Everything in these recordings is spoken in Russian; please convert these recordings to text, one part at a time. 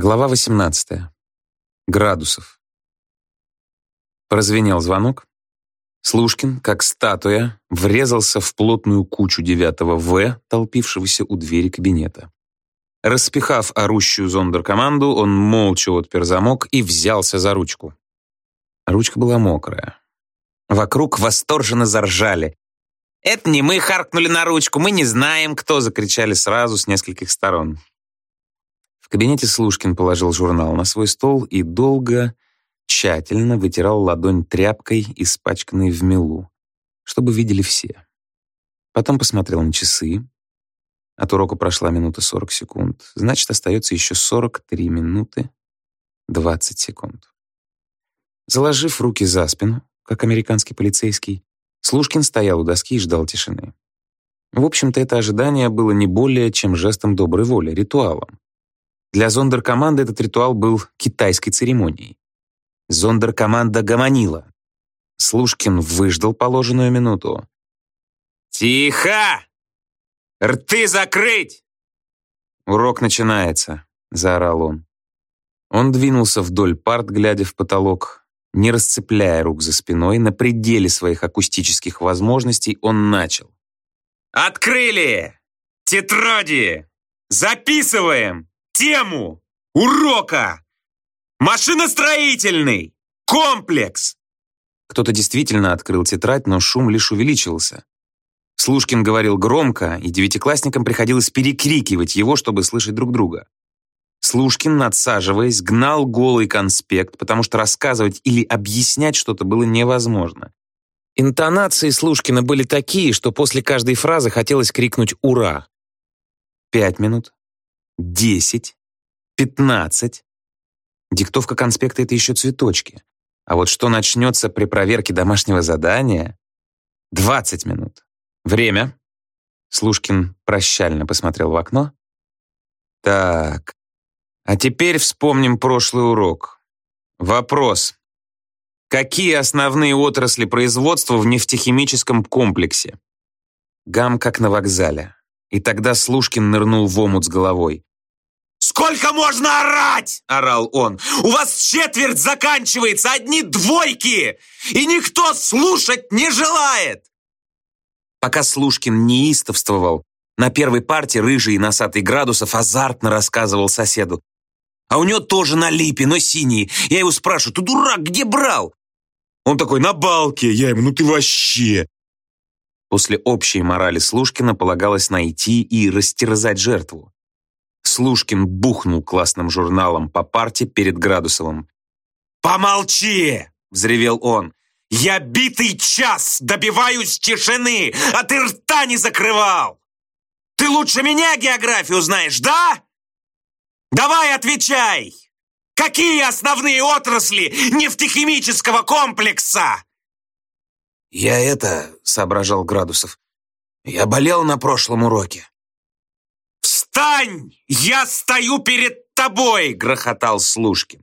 Глава 18. Градусов. Прозвенел звонок. Слушкин, как статуя, врезался в плотную кучу девятого В, толпившегося у двери кабинета. Распихав орущую зондеркоманду, он молча отпер замок и взялся за ручку. Ручка была мокрая. Вокруг восторженно заржали. «Это не мы харкнули на ручку, мы не знаем, кто!» закричали сразу с нескольких сторон. В кабинете Слушкин положил журнал на свой стол и долго, тщательно вытирал ладонь тряпкой, испачканной в мелу, чтобы видели все. Потом посмотрел на часы. От урока прошла минута 40 секунд. Значит, остается еще 43 минуты 20 секунд. Заложив руки за спину, как американский полицейский, Слушкин стоял у доски и ждал тишины. В общем-то, это ожидание было не более чем жестом доброй воли, ритуалом. Для зондеркоманды этот ритуал был китайской церемонией. Зондеркоманда гомонила. Слушкин выждал положенную минуту. «Тихо! Рты закрыть!» «Урок начинается», — заорал он. Он двинулся вдоль парт, глядя в потолок. Не расцепляя рук за спиной, на пределе своих акустических возможностей он начал. «Открыли! Тетради! Записываем! Тему урока. Машиностроительный комплекс. Кто-то действительно открыл тетрадь, но шум лишь увеличился. Слушкин говорил громко, и девятиклассникам приходилось перекрикивать его, чтобы слышать друг друга. Слушкин, надсаживаясь, гнал голый конспект, потому что рассказывать или объяснять что-то было невозможно. Интонации Слушкина были такие, что после каждой фразы хотелось крикнуть «Ура!». Пять минут, Десять? Пятнадцать? Диктовка конспекта — это еще цветочки. А вот что начнется при проверке домашнего задания? Двадцать минут. Время. Слушкин прощально посмотрел в окно. Так, а теперь вспомним прошлый урок. Вопрос. Какие основные отрасли производства в нефтехимическом комплексе? Гам как на вокзале. И тогда Слушкин нырнул в омут с головой. «Сколько можно орать?» – орал он. «У вас четверть заканчивается, одни двойки, и никто слушать не желает!» Пока Слушкин неистовствовал, на первой парте рыжий и носатый градусов азартно рассказывал соседу. А у него тоже на липе, но синий. Я его спрашиваю, ты дурак, где брал? Он такой, на балке. Я ему, ну ты вообще. После общей морали Слушкина полагалось найти и растерзать жертву. Слушкин бухнул классным журналом по парте перед Градусовым. «Помолчи!» — взревел он. «Я битый час добиваюсь тишины, а ты рта не закрывал! Ты лучше меня географию знаешь, да? Давай отвечай! Какие основные отрасли нефтехимического комплекса?» «Я это...» — соображал Градусов. «Я болел на прошлом уроке». «Встань! Я стою перед тобой!» — грохотал Слушкин.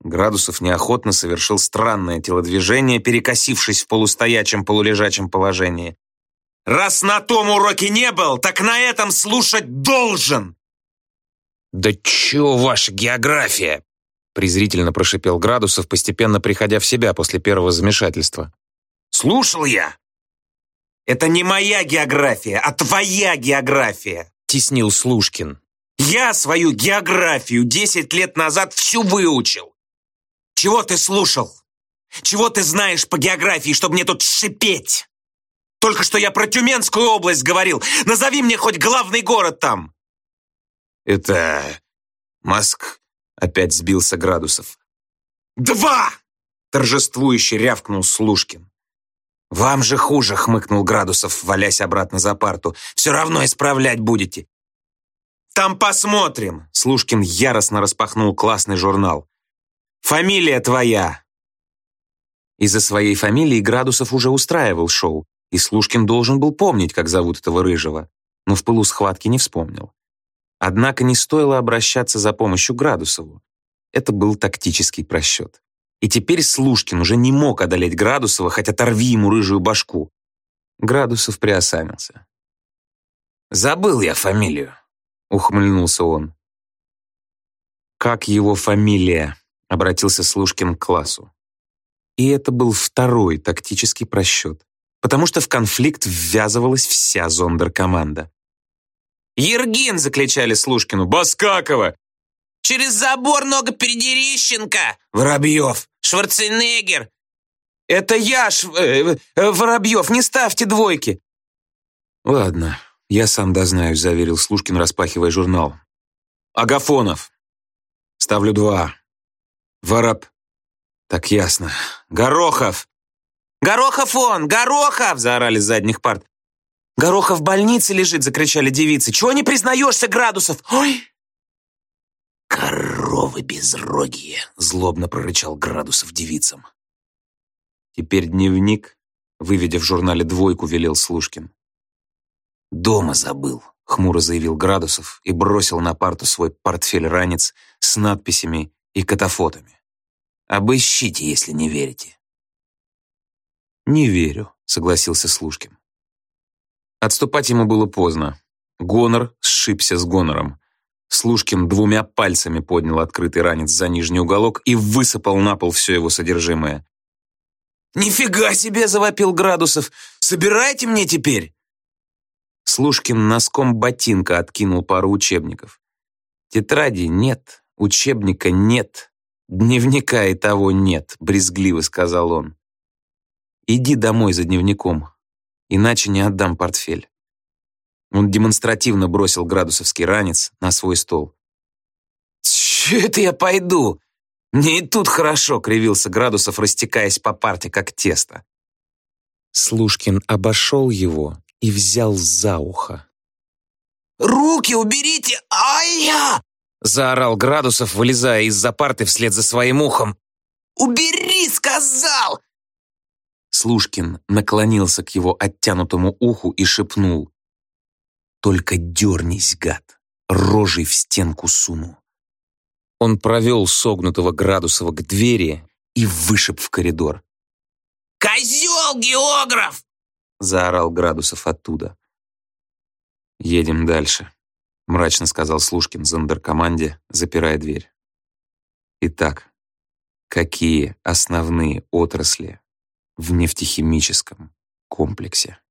Градусов неохотно совершил странное телодвижение, перекосившись в полустоячем полулежачем положении. «Раз на том уроке не был, так на этом слушать должен!» «Да чё ваша география?» презрительно прошипел Градусов, постепенно приходя в себя после первого замешательства. «Слушал я!» «Это не моя география, а твоя география!» Теснил Слушкин. «Я свою географию десять лет назад всю выучил. Чего ты слушал? Чего ты знаешь по географии, чтобы мне тут шипеть? Только что я про Тюменскую область говорил. Назови мне хоть главный город там». «Это... Маск...» — опять сбился Градусов. «Два!» — торжествующе рявкнул Слушкин. «Вам же хуже», — хмыкнул Градусов, валясь обратно за парту. «Все равно исправлять будете». «Там посмотрим», — Слушкин яростно распахнул классный журнал. «Фамилия твоя». Из-за своей фамилии Градусов уже устраивал шоу, и Слушкин должен был помнить, как зовут этого рыжего, но в пылу схватки не вспомнил. Однако не стоило обращаться за помощью Градусову. Это был тактический просчет. И теперь Слушкин уже не мог одолеть Градусова, хоть оторви ему рыжую башку. Градусов приосанился. «Забыл я фамилию», — ухмыльнулся он. «Как его фамилия?» — обратился Слушкин к классу. И это был второй тактический просчет, потому что в конфликт ввязывалась вся зондеркоманда. «Ергин!» — закличали Слушкину. «Баскакова!» «Через забор нога Передерищенко!» «Воробьев!» «Шварценеггер!» «Это я, Ш... э, э, Воробьев, не ставьте двойки!» «Ладно, я сам дознаюсь», — заверил Слушкин, распахивая журнал. «Агафонов. Ставлю два. Вороб. Так ясно. Горохов. «Горохов он! Горохов!» — заорали с задних парт. «Горохов в больнице лежит!» — закричали девицы. «Чего не признаешься, Градусов? Ой!» «Коровы безрогие!» — злобно прорычал Градусов девицам. Теперь дневник, выведя в журнале двойку, велел Слушкин. «Дома забыл», — хмуро заявил Градусов и бросил на парту свой портфель-ранец с надписями и катафотами. «Обыщите, если не верите». «Не верю», — согласился Слушкин. Отступать ему было поздно. Гонор сшибся с гонором. Слушкин двумя пальцами поднял открытый ранец за нижний уголок и высыпал на пол все его содержимое. «Нифига себе!» — завопил Градусов. «Собирайте мне теперь!» Слушкин носком ботинка откинул пару учебников. «Тетради нет, учебника нет, дневника и того нет», — брезгливо сказал он. «Иди домой за дневником, иначе не отдам портфель». Он демонстративно бросил градусовский ранец на свой стол. «Чё это я пойду? Мне и тут хорошо», — кривился Градусов, растекаясь по парте, как тесто. Слушкин обошел его и взял за ухо. «Руки уберите! Ай-я!» — заорал Градусов, вылезая из-за парты вслед за своим ухом. «Убери, сказал!» Слушкин наклонился к его оттянутому уху и шепнул. «Только дернись, гад, рожей в стенку суну». Он провел согнутого Градусова к двери и вышиб в коридор. «Козел, географ!» — заорал Градусов оттуда. «Едем дальше», — мрачно сказал Слушкин зондеркоманде, запирая дверь. «Итак, какие основные отрасли в нефтехимическом комплексе?»